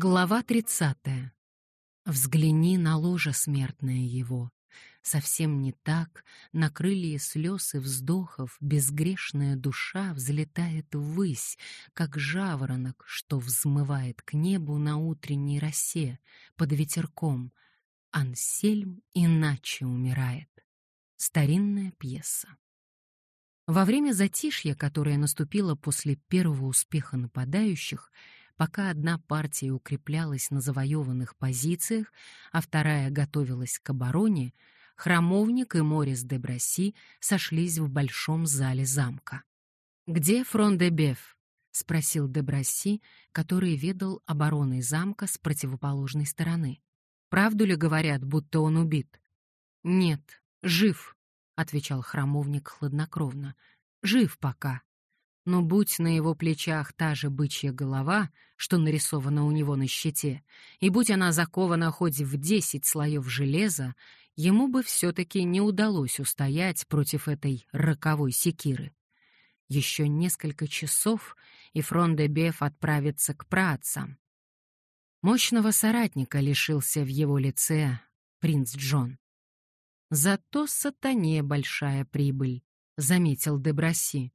Глава 30. Взгляни на ложе смертное его. Совсем не так, на крылья слез и вздохов безгрешная душа взлетает ввысь, как жаворонок, что взмывает к небу на утренней росе под ветерком. Ансельм иначе умирает. Старинная пьеса. Во время затишья, которое наступило после первого успеха нападающих, Пока одна партия укреплялась на завоеванных позициях, а вторая готовилась к обороне, Храмовник и Морис де Браси сошлись в большом зале замка. «Где фрон де Беф?» — спросил де Браси, который ведал обороной замка с противоположной стороны. «Правду ли говорят, будто он убит?» «Нет, жив», — отвечал храмовник хладнокровно. «Жив пока но будь на его плечах та же бычья голова, что нарисована у него на щите, и будь она закована хоть в десять слоев железа, ему бы все-таки не удалось устоять против этой роковой секиры. Еще несколько часов, и Фрон-де-Беф отправится к праотцам. Мощного соратника лишился в его лице принц Джон. «Зато сатане большая прибыль», — заметил Деброси.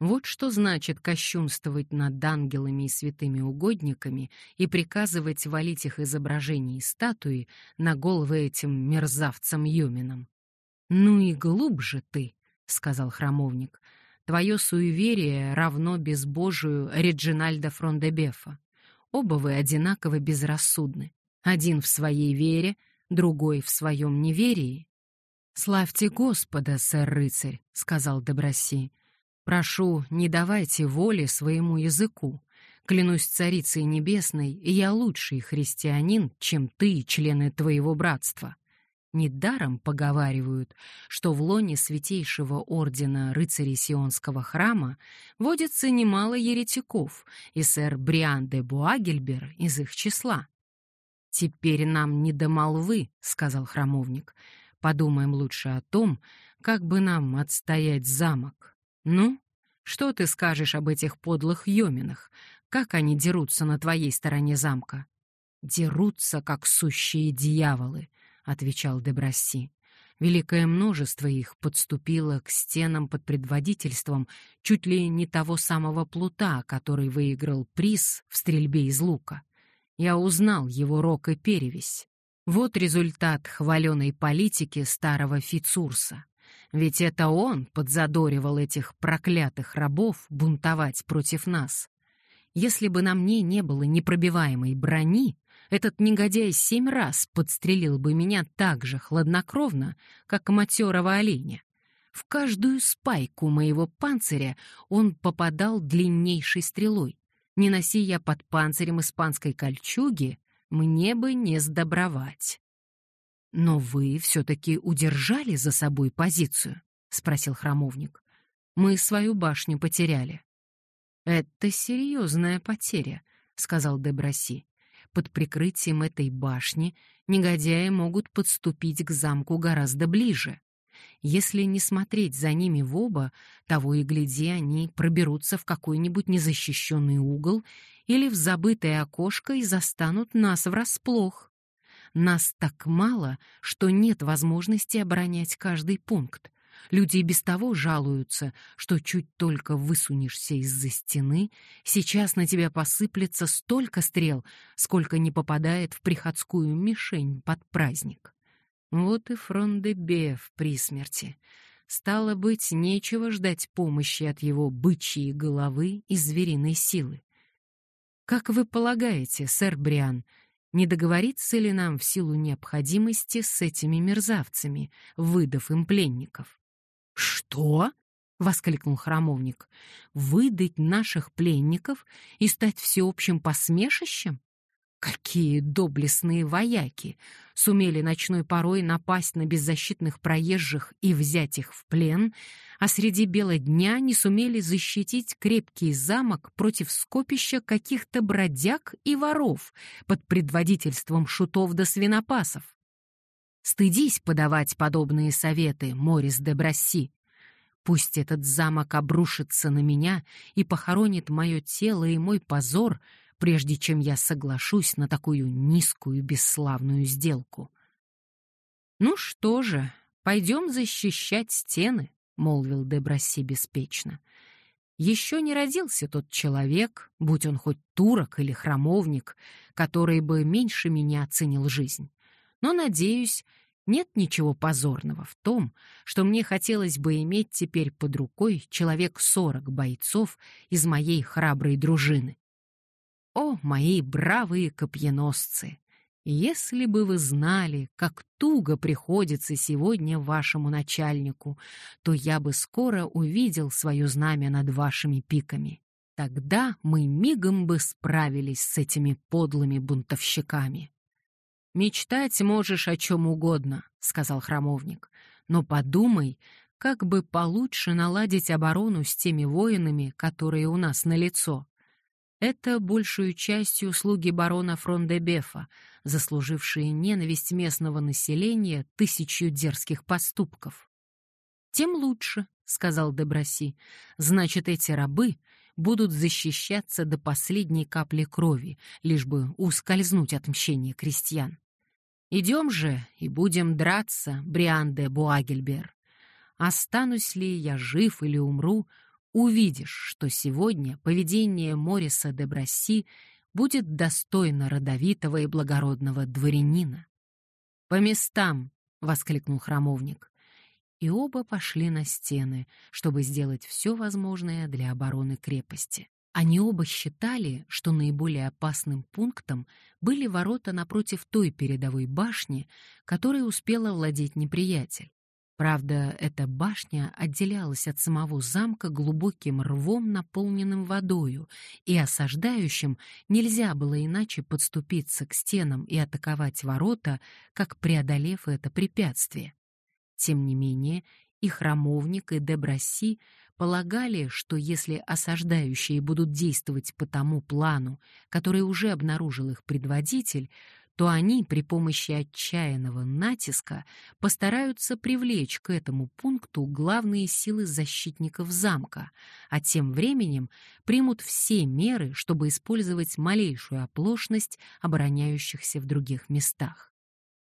Вот что значит кощунствовать над ангелами и святыми угодниками и приказывать валить их изображения и статуи на головы этим мерзавцам-юминам. «Ну и глубже ты», — сказал храмовник, — «твое суеверие равно безбожию Реджинальда Фрондебефа. Оба вы одинаково безрассудны. Один в своей вере, другой в своем неверии». «Славьте Господа, сэр-рыцарь», — сказал Деброси, — Прошу, не давайте воли своему языку. Клянусь царицей небесной, я лучший христианин, чем ты, члены твоего братства. Недаром поговаривают, что в лоне святейшего ордена рыцарей Сионского храма водится немало еретиков, и сэр Бриан де Буагельбер из их числа. «Теперь нам не до молвы», — сказал храмовник. «Подумаем лучше о том, как бы нам отстоять замок». «Ну, что ты скажешь об этих подлых йоминах? Как они дерутся на твоей стороне замка?» «Дерутся, как сущие дьяволы», — отвечал Дебрасси. Великое множество их подступило к стенам под предводительством чуть ли не того самого плута, который выиграл приз в стрельбе из лука. Я узнал его рок и перевесь. Вот результат хваленой политики старого Фицурса. Ведь это он подзадоривал этих проклятых рабов бунтовать против нас. Если бы на мне не было непробиваемой брони, этот негодяй семь раз подстрелил бы меня так же хладнокровно, как матерого оленя. В каждую спайку моего панциря он попадал длиннейшей стрелой. Не носи я под панцирем испанской кольчуги, мне бы не сдобровать. «Но вы все-таки удержали за собой позицию?» — спросил храмовник. «Мы свою башню потеряли». «Это серьезная потеря», — сказал Деброси. «Под прикрытием этой башни негодяи могут подступить к замку гораздо ближе. Если не смотреть за ними в оба, того и гляди, они проберутся в какой-нибудь незащищенный угол или в забытое окошко и застанут нас врасплох. Нас так мало, что нет возможности оборонять каждый пункт. Люди и без того жалуются, что чуть только высунешься из-за стены, сейчас на тебя посыплется столько стрел, сколько не попадает в приходскую мишень под праздник. Вот и Фрондебеф при смерти. Стало быть, нечего ждать помощи от его бычьей головы и звериной силы. Как вы полагаете, сэр Бриан, не договориться ли нам в силу необходимости с этими мерзавцами, выдав им пленников? Что? воскликнул храмовник. Выдать наших пленников и стать всеобщим посмешищем? Какие доблестные вояки сумели ночной порой напасть на беззащитных проезжих и взять их в плен, а среди бела дня не сумели защитить крепкий замок против скопища каких-то бродяг и воров под предводительством шутов да свинопасов. Стыдись подавать подобные советы, Морис де Брасси. Пусть этот замок обрушится на меня и похоронит мое тело и мой позор — прежде чем я соглашусь на такую низкую бесславную сделку. «Ну что же, пойдем защищать стены», — молвил Деброси беспечно. Еще не родился тот человек, будь он хоть турок или храмовник, который бы меньше меня оценил жизнь. Но, надеюсь, нет ничего позорного в том, что мне хотелось бы иметь теперь под рукой человек сорок бойцов из моей храброй дружины. О, мои бравые копьеносцы! Если бы вы знали, как туго приходится сегодня вашему начальнику, то я бы скоро увидел свое знамя над вашими пиками. Тогда мы мигом бы справились с этими подлыми бунтовщиками. «Мечтать можешь о чем угодно», — сказал храмовник, «но подумай, как бы получше наладить оборону с теми воинами, которые у нас на лицо. Это большую частью услуги барона Фрондебефа, заслужившие ненависть местного населения тысячу дерзких поступков. «Тем лучше», — сказал Деброси. «Значит, эти рабы будут защищаться до последней капли крови, лишь бы ускользнуть от мщения крестьян. Идем же и будем драться, Бриан де Буагельбер. Останусь ли я жив или умру, увидишь, что сегодня поведение Мориса де Брасси будет достойно родовитого и благородного дворянина. «По местам!» — воскликнул храмовник. И оба пошли на стены, чтобы сделать все возможное для обороны крепости. Они оба считали, что наиболее опасным пунктом были ворота напротив той передовой башни, которой успела владеть неприятель. Правда, эта башня отделялась от самого замка глубоким рвом, наполненным водою, и осаждающим нельзя было иначе подступиться к стенам и атаковать ворота, как преодолев это препятствие. Тем не менее, и храмовник, и Деброси полагали, что если осаждающие будут действовать по тому плану, который уже обнаружил их предводитель, то они при помощи отчаянного натиска постараются привлечь к этому пункту главные силы защитников замка, а тем временем примут все меры, чтобы использовать малейшую оплошность обороняющихся в других местах.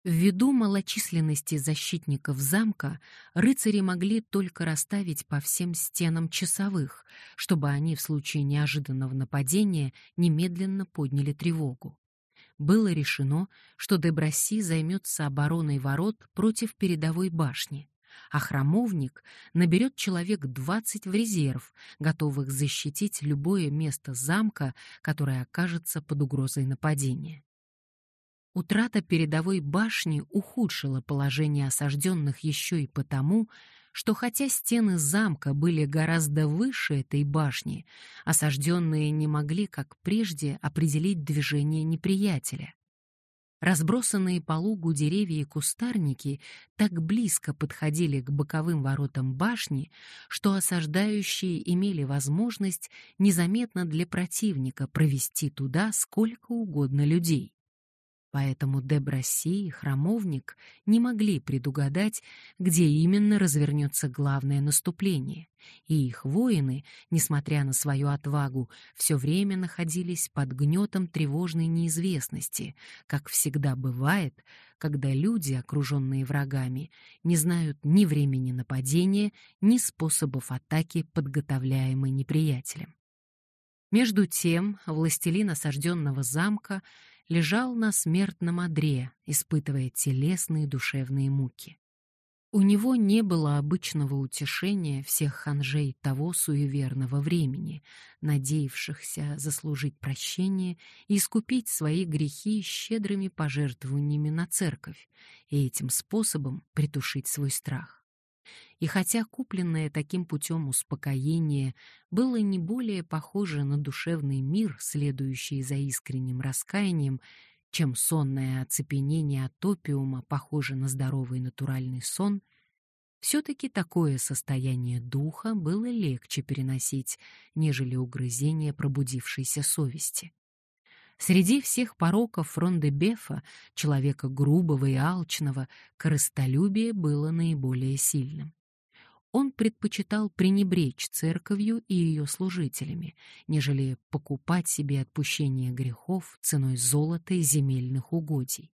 Ввиду малочисленности защитников замка, рыцари могли только расставить по всем стенам часовых, чтобы они в случае неожиданного нападения немедленно подняли тревогу было решено, что Деброси займется обороной ворот против передовой башни, а храмовник наберет человек 20 в резерв, готовых защитить любое место замка, которое окажется под угрозой нападения. Утрата передовой башни ухудшила положение осажденных еще и потому, что хотя стены замка были гораздо выше этой башни, осажденные не могли, как прежде, определить движение неприятеля. Разбросанные по лугу деревья и кустарники так близко подходили к боковым воротам башни, что осаждающие имели возможность незаметно для противника провести туда сколько угодно людей. Поэтому Деброси и Храмовник не могли предугадать, где именно развернется главное наступление, и их воины, несмотря на свою отвагу, все время находились под гнетом тревожной неизвестности, как всегда бывает, когда люди, окруженные врагами, не знают ни времени нападения, ни способов атаки, подготовляемой неприятелем. Между тем, властелин осажденного замка — лежал на смертном одре, испытывая телесные и душевные муки. У него не было обычного утешения всех ханжей того суеверного времени, надеявшихся заслужить прощение и искупить свои грехи щедрыми пожертвованиями на церковь и этим способом притушить свой страх. И хотя купленное таким путем успокоение было не более похоже на душевный мир, следующий за искренним раскаянием, чем сонное оцепенение от опиума похоже на здоровый натуральный сон, все-таки такое состояние духа было легче переносить, нежели угрызение пробудившейся совести. Среди всех пороков Фрондебефа, человека грубого и алчного, корыстолюбие было наиболее сильным. он предпочитал пренебречь церковью и ее служителями, нежели покупать себе отпущение грехов ценой золота и земельных угодий.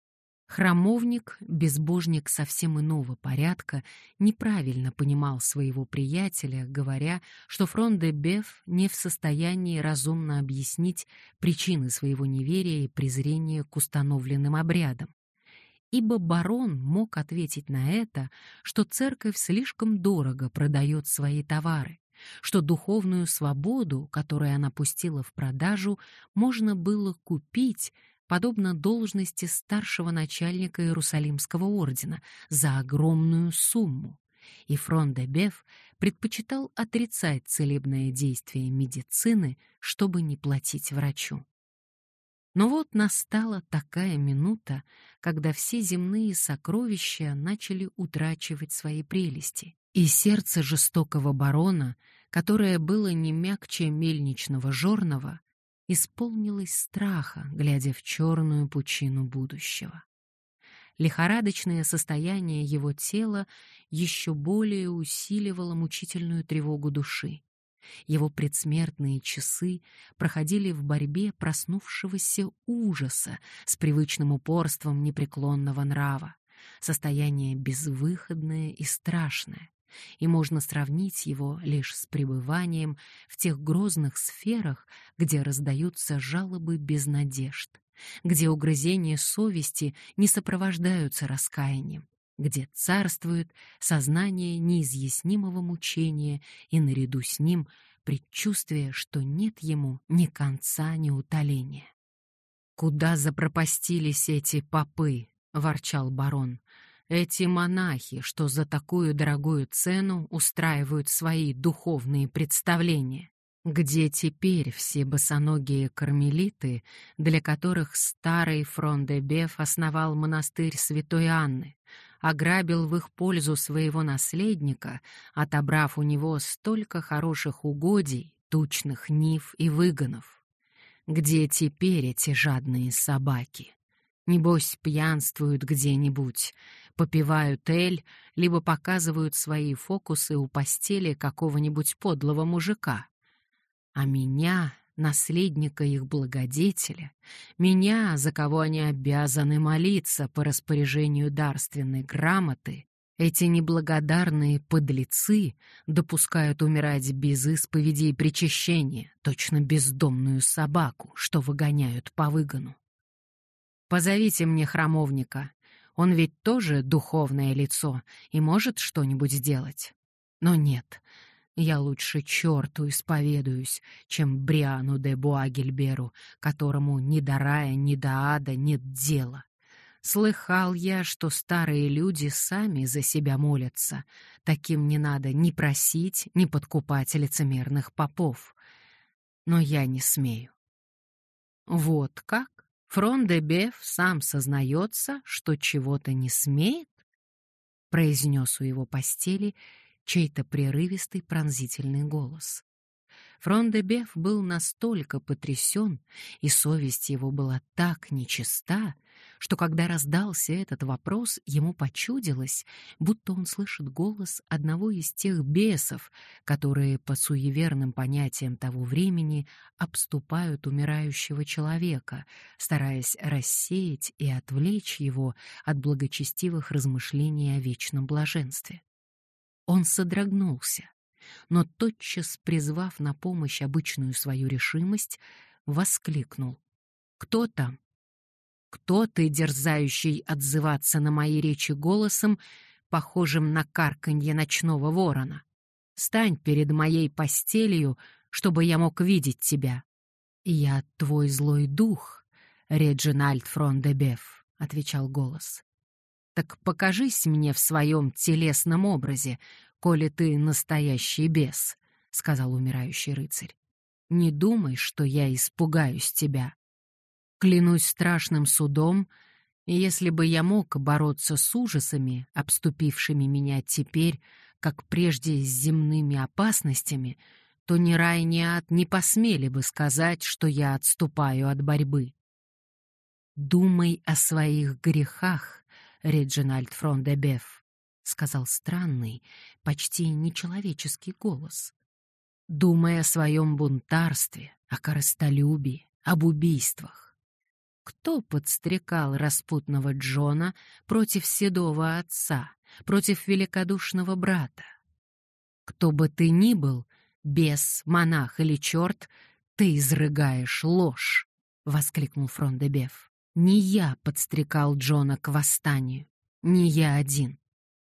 Храмовник, безбожник совсем иного порядка, неправильно понимал своего приятеля, говоря, что фрон де Беф не в состоянии разумно объяснить причины своего неверия и презрения к установленным обрядам. Ибо барон мог ответить на это, что церковь слишком дорого продает свои товары, что духовную свободу, которую она пустила в продажу, можно было купить, подобно должности старшего начальника Иерусалимского ордена, за огромную сумму. И Фрон де Беф предпочитал отрицать целебное действие медицины, чтобы не платить врачу. Но вот настала такая минута, когда все земные сокровища начали утрачивать свои прелести, и сердце жестокого барона, которое было не мягче мельничного жорного, исполнилось страха, глядя в черную пучину будущего. Лихорадочное состояние его тела еще более усиливало мучительную тревогу души. Его предсмертные часы проходили в борьбе проснувшегося ужаса с привычным упорством непреклонного нрава. Состояние безвыходное и страшное, и можно сравнить его лишь с пребыванием в тех грозных сферах, где раздаются жалобы без надежд, где угрызения совести не сопровождаются раскаянием, где царствует сознание неизъяснимого мучения и наряду с ним предчувствие, что нет ему ни конца, ни утоления. «Куда запропастились эти попы?» — ворчал барон. «Эти монахи, что за такую дорогую цену устраивают свои духовные представления. Где теперь все босоногие кармелиты, для которых старый Фрондебеф основал монастырь Святой Анны, ограбил в их пользу своего наследника, отобрав у него столько хороших угодий, тучных нив и выгонов. Где теперь эти жадные собаки? Небось, пьянствуют где-нибудь, попивают эль, либо показывают свои фокусы у постели какого-нибудь подлого мужика. А меня наследника их благодетеля, меня, за кого они обязаны молиться по распоряжению дарственной грамоты, эти неблагодарные подлецы допускают умирать без исповеди и причащения, точно бездомную собаку, что выгоняют по выгону. Позовите мне храмовника. Он ведь тоже духовное лицо и может что-нибудь сделать. Но нет, я лучше черту исповедуюсь, чем Бриану де Буагельберу, которому ни до рая, ни до ада нет дела. Слыхал я, что старые люди сами за себя молятся. Таким не надо ни просить, ни подкупать лицемерных попов. Но я не смею. Вот как? Фрон де Беф сам сознается, что чего-то не смеет? Произнес у его постели чей-то прерывистый пронзительный голос. Фрон де Беф был настолько потрясен, и совесть его была так нечиста, что когда раздался этот вопрос, ему почудилось, будто он слышит голос одного из тех бесов, которые по суеверным понятиям того времени обступают умирающего человека, стараясь рассеять и отвлечь его от благочестивых размышлений о вечном блаженстве. Он содрогнулся, но тотчас, призвав на помощь обычную свою решимость, воскликнул. «Кто там? Кто ты, дерзающий отзываться на мои речи голосом, похожим на карканье ночного ворона? Стань перед моей постелью, чтобы я мог видеть тебя». «Я твой злой дух, Реджинальд Фрондебеф», — отвечал голос. Так покажись мне в своем телесном образе, коли ты настоящий бес, — сказал умирающий рыцарь. Не думай, что я испугаюсь тебя. Клянусь страшным судом, если бы я мог бороться с ужасами, обступившими меня теперь, как прежде с земными опасностями, то ни рай, ни ад не посмели бы сказать, что я отступаю от борьбы. Думай о своих грехах, Реджинальд Фрон де Беф, — сказал странный, почти нечеловеческий голос. «Думай о своем бунтарстве, о корыстолюбии, об убийствах. Кто подстрекал распутного Джона против седого отца, против великодушного брата? Кто бы ты ни был, бес, монах или черт, ты изрыгаешь ложь, — воскликнул Фрондебеф. Не я подстрекал Джона к восстанию, не я один.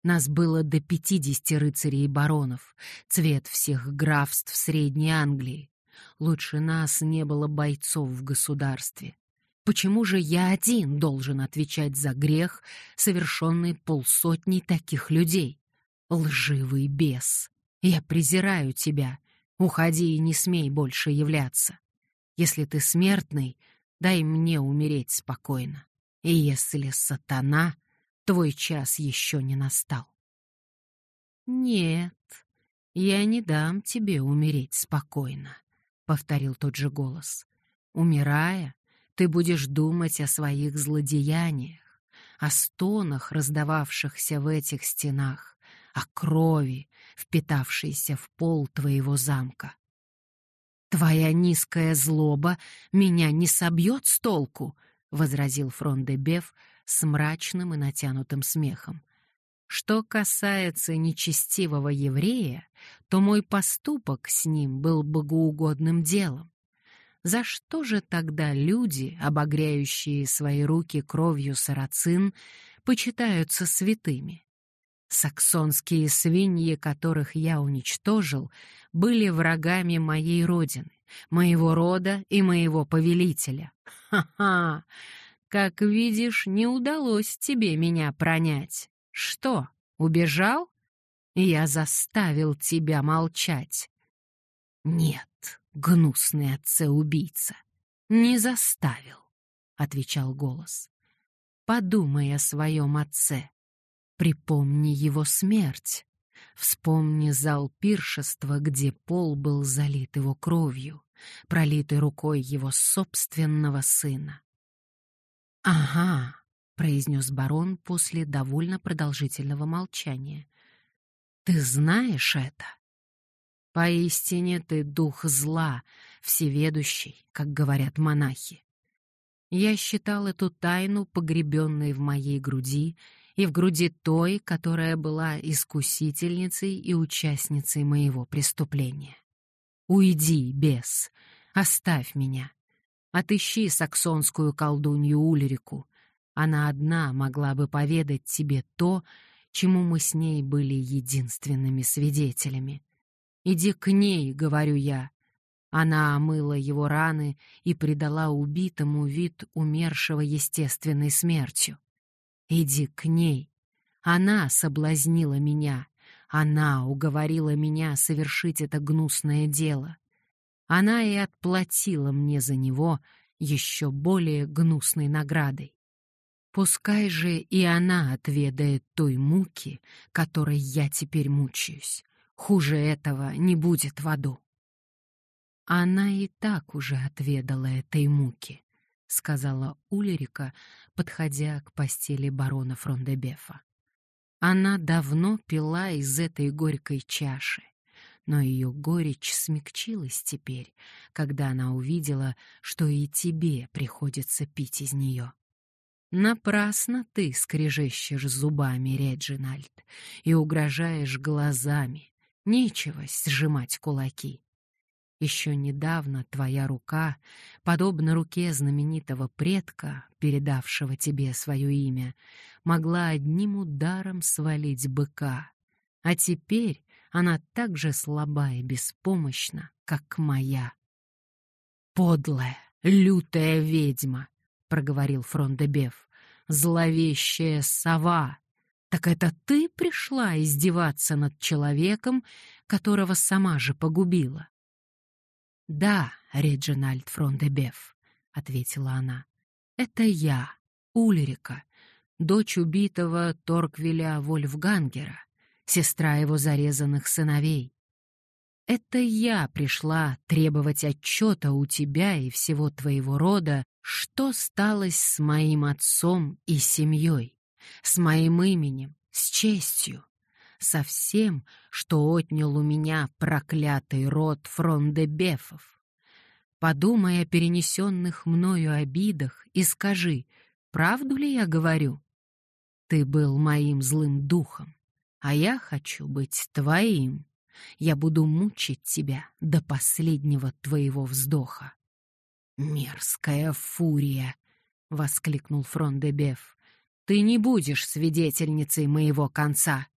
Нас было до пятидесяти рыцарей и баронов, цвет всех графств Средней Англии. Лучше нас не было бойцов в государстве. Почему же я один должен отвечать за грех, совершенный полсотней таких людей? Лживый бес! Я презираю тебя. Уходи и не смей больше являться. Если ты смертный, дай мне умереть спокойно. И если сатана, твой час еще не настал. Нет, я не дам тебе умереть спокойно, повторил тот же голос. Умирая, ты будешь думать о своих злодеяниях, о стонах, раздававшихся в этих стенах, о крови, впитавшейся в пол твоего замка. Твоя низкая злоба меня не собьет с толку, возразил Фрон де Беф с мрачным и натянутым смехом. Что касается нечестивого еврея, то мой поступок с ним был богоугодным делом. За что же тогда люди, обогряющие свои руки кровью сарацин, почитаются святыми? Саксонские свиньи, которых я уничтожил, были врагами моей родины, моего рода и моего повелителя. Ха-ха! Как видишь, не удалось тебе меня пронять. Что, убежал? Я заставил тебя молчать. Нет, гнусный отце-убийца, не заставил, отвечал голос. Подумай о своем отце. Припомни его смерть. Вспомни зал пиршества, где пол был залит его кровью, пролитой рукой его собственного сына. «Ага», — произнес барон после довольно продолжительного молчания. «Ты знаешь это? Поистине ты дух зла, всеведущий, как говорят монахи. Я считал эту тайну погребенной в моей груди и в груди той, которая была искусительницей и участницей моего преступления. Уйди, бес, оставь меня. Отыщи саксонскую колдунью Ульрику. Она одна могла бы поведать тебе то, чему мы с ней были единственными свидетелями. Иди к ней, говорю я. Она омыла его раны и придала убитому вид умершего естественной смертью. Иди к ней. Она соблазнила меня. Она уговорила меня совершить это гнусное дело. Она и отплатила мне за него еще более гнусной наградой. Пускай же и она отведает той муки, которой я теперь мучаюсь. Хуже этого не будет в аду. Она и так уже отведала этой муки сказала Улерика, подходя к постели барона Фрондебефа. Она давно пила из этой горькой чаши, но ее горечь смягчилась теперь, когда она увидела, что и тебе приходится пить из нее. Напрасно ты скрежещешь зубами, Реджинальд, и угрожаешь глазами. Нечего сжимать кулаки. Еще недавно твоя рука, подобно руке знаменитого предка, передавшего тебе свое имя, могла одним ударом свалить быка, а теперь она так же слаба и беспомощна, как моя. «Подлая, лютая ведьма!» — проговорил Фрондебеф. «Зловещая сова! Так это ты пришла издеваться над человеком, которого сама же погубила?» «Да, Реджинальд Фрондебеф», — ответила она. «Это я, Ульрика, дочь убитого Торквиля Вольфгангера, сестра его зарезанных сыновей. Это я пришла требовать отчета у тебя и всего твоего рода, что сталось с моим отцом и семьей, с моим именем, с честью. со всем, что отнял у меня проклятый род фрондебефов. Подумай о перенесенных мною обидах и скажи, правду ли я говорю? Ты был моим злым духом, а я хочу быть твоим. Я буду мучить тебя до последнего твоего вздоха. «Мерзкая фурия!» — воскликнул Фрондебеф. «Ты не будешь свидетельницей моего конца.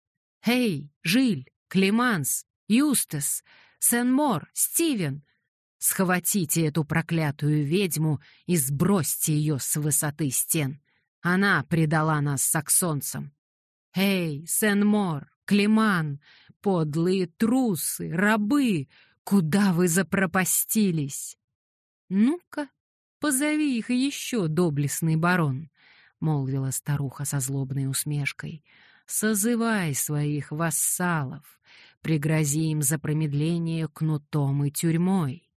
Эй, Жиль, Климанс, Юстас, Сен-Мор, Стивен, схватите эту проклятую ведьму и сбросьте ее с высоты стен. Она предала нас саксонцам. Эй, Сен-Мор, Климан, подлые трусы, рабы, куда вы запропастились?» «Ну-ка, позови их еще, доблестный барон», — молвила старуха со злобной усмешкой. «Созывай своих вассалов, пригрози им за промедление кнутом и тюрьмой.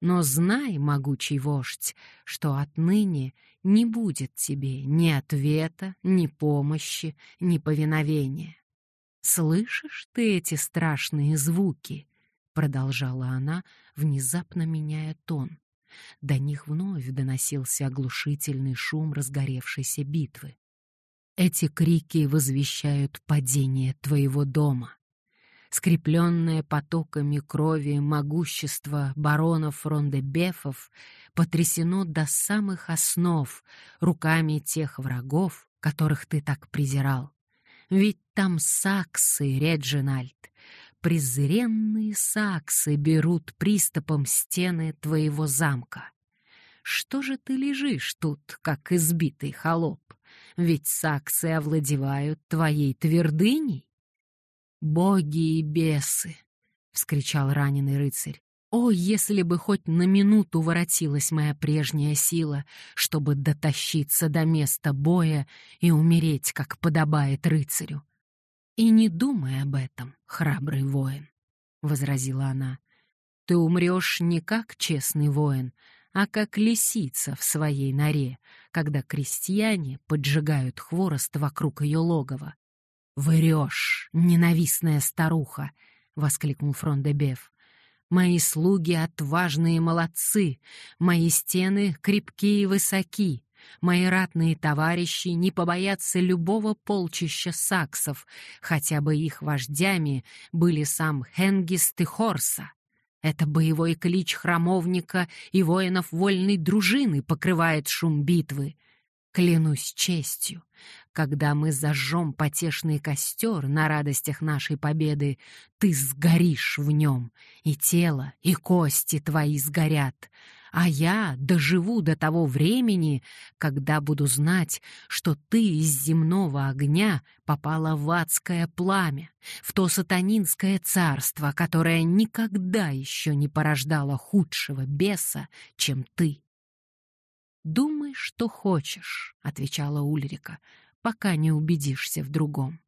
Но знай, могучий вождь, что отныне не будет тебе ни ответа, ни помощи, ни повиновения. Слышишь ты эти страшные звуки?» — продолжала она, внезапно меняя тон. До них вновь доносился оглушительный шум разгоревшейся битвы. Эти крики возвещают падение твоего дома. Скрепленное потоками крови могущество баронов Рондебефов потрясено до самых основ руками тех врагов, которых ты так презирал. Ведь там саксы, Реджинальд, презренные саксы берут приступом стены твоего замка. Что же ты лежишь тут, как избитый холоп? Ведь саксы овладевают твоей твердыней. «Боги и бесы!» — вскричал раненый рыцарь. «О, если бы хоть на минуту воротилась моя прежняя сила, чтобы дотащиться до места боя и умереть, как подобает рыцарю! «И не думай об этом, храбрый воин», — возразила она. «Ты умрешь не как честный воин, а как лисица в своей норе, когда крестьяне поджигают хворост вокруг ее логова. «Врешь, ненавистная старуха!» — воскликнул Фрондебеф. «Мои слуги отважные молодцы, мои стены крепкие и высоки, Мои ратные товарищи не побоятся любого полчища саксов, хотя бы их вождями были сам Хенгист и Хорса. Это боевой клич храмовника и воинов вольной дружины покрывает шум битвы. Клянусь честью, когда мы зажжем потешный костер на радостях нашей победы, ты сгоришь в нем, и тело, и кости твои сгорят, а я доживу до того времени, когда буду знать, что ты из земного огня попала в адское пламя, в то сатанинское царство, которое никогда еще не порождало худшего беса, чем ты. «Думай, что хочешь», — отвечала Ульрика, — «пока не убедишься в другом».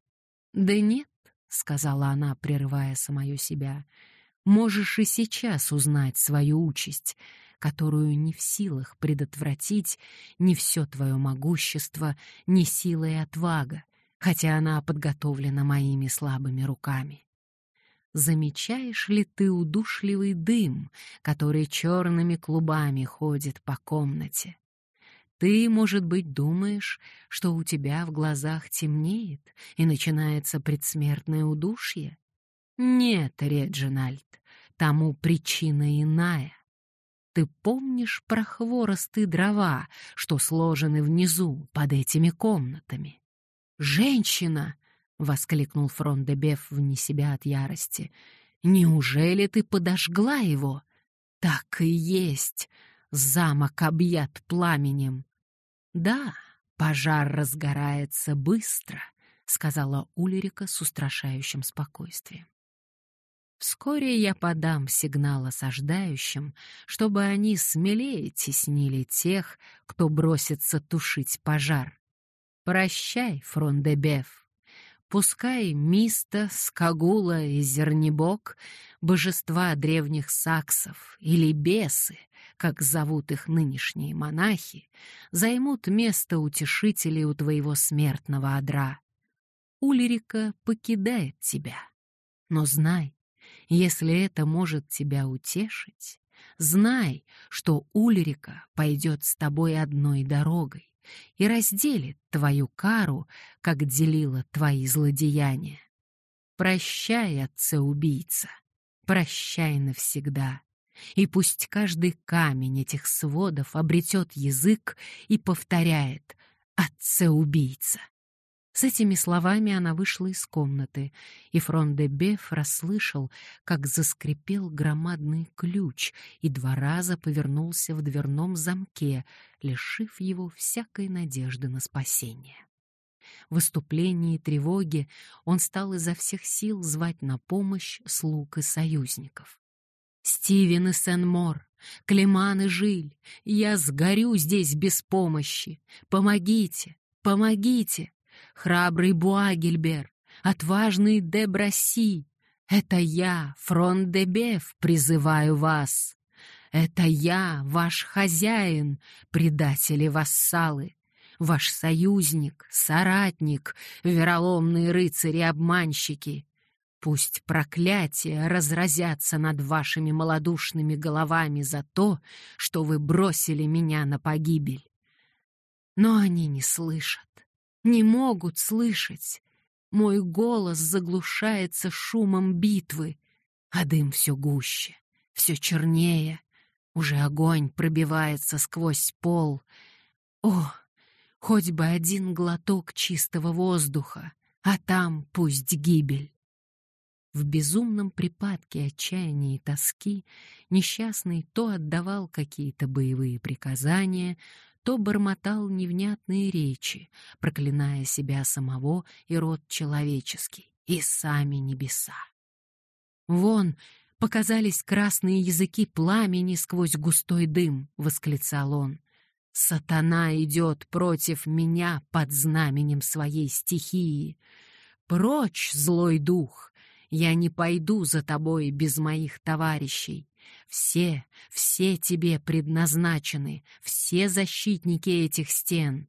«Да нет», — сказала она, прерывая самое себя, — «можешь и сейчас узнать свою участь» которую не в силах предотвратить ни все твое могущество, ни сила и отвага, хотя она подготовлена моими слабыми руками. Замечаешь ли ты удушливый дым, который черными клубами ходит по комнате? Ты, может быть, думаешь, что у тебя в глазах темнеет и начинается предсмертное удушье? Нет, Реджинальд, тому причина иная. Ты помнишь про хворосты дрова, что сложены внизу под этими комнатами? Женщина! воскликнул Фрондебеф вне себя от ярости. Неужели ты подожгла его? Так и есть. Замок объят пламенем. Да, пожар разгорается быстро, сказала Улерика с устрашающим спокойствием. Вскоре я подам сигнал осаждающим, чтобы они смелее теснили тех, кто бросится тушить пожар. Прощай, Фрондебеф. Пускай Миста, Скагула и Зернебок, божества древних саксов или бесы, как зовут их нынешние монахи, займут место утешителей у твоего смертного одра. Улерика покидает тебя. Но знай, если это может тебя утешить, знай, что Ульрика пойдет с тобой одной дорогой и разделит твою кару, как делила твои злодеяния. Прощай, отца-убийца, прощай навсегда. И пусть каждый камень этих сводов обретет язык и повторяет «Отца-убийца». С этими словами она вышла из комнаты, и Фрон де Беф расслышал, как заскрипел громадный ключ и два раза повернулся в дверном замке, лишив его всякой надежды на спасение. В выступлении и тревоге он стал изо всех сил звать на помощь слуг и союзников. «Стивен и Сен-Мор, Клеман и Жиль, я сгорю здесь без помощи! Помогите! Помогите!» храбрый Буагельбер, отважный де Браси. Это я, фронт де Беф, призываю вас. Это я, ваш хозяин, предатели-вассалы, ваш союзник, соратник, вероломные рыцари-обманщики. Пусть проклятия разразятся над вашими малодушными головами за то, что вы бросили меня на погибель. Но они не слышат не могут слышать. Мой голос заглушается шумом битвы, а дым все гуще, все чернее. Уже огонь пробивается сквозь пол. О, хоть бы один глоток чистого воздуха, а там пусть гибель. В безумном припадке отчаяния и тоски несчастный то отдавал какие-то боевые приказания, то бормотал невнятные речи, проклиная себя самого и род человеческий, и сами небеса. «Вон, показались красные языки пламени сквозь густой дым», — восклицал он. «Сатана идет против меня под знаменем своей стихии. Прочь, злой дух! Я не пойду за тобой без моих товарищей. Все, все тебе предназначены, все защитники этих стен.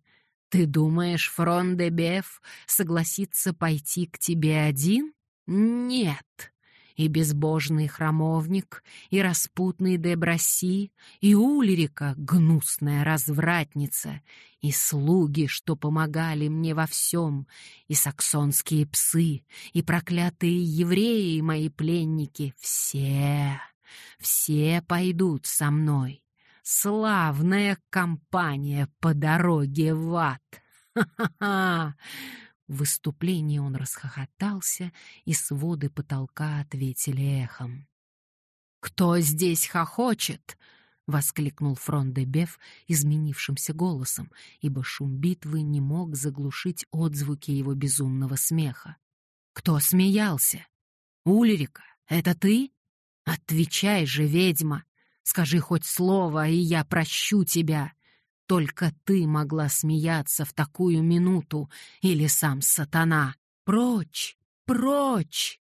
Ты думаешь, Фрон де Беф согласится пойти к тебе один? Нет. И безбожный храмовник, и распутный де Браси, и Ульрика, гнусная развратница, и слуги, что помогали мне во всем, и саксонские псы, и проклятые евреи, мои пленники, все все пойдут со мной. Славная компания по дороге в ад. Ха-ха-ха! В выступлении он расхохотался, и своды потолка ответили эхом. «Кто здесь хохочет?» — воскликнул Фрон де Беф изменившимся голосом, ибо шум битвы не мог заглушить отзвуки его безумного смеха. «Кто смеялся? Ульрика, это ты?» Отвечай же, ведьма! Скажи хоть слово, и я прощу тебя. Только ты могла смеяться в такую минуту, или сам сатана. Прочь, прочь!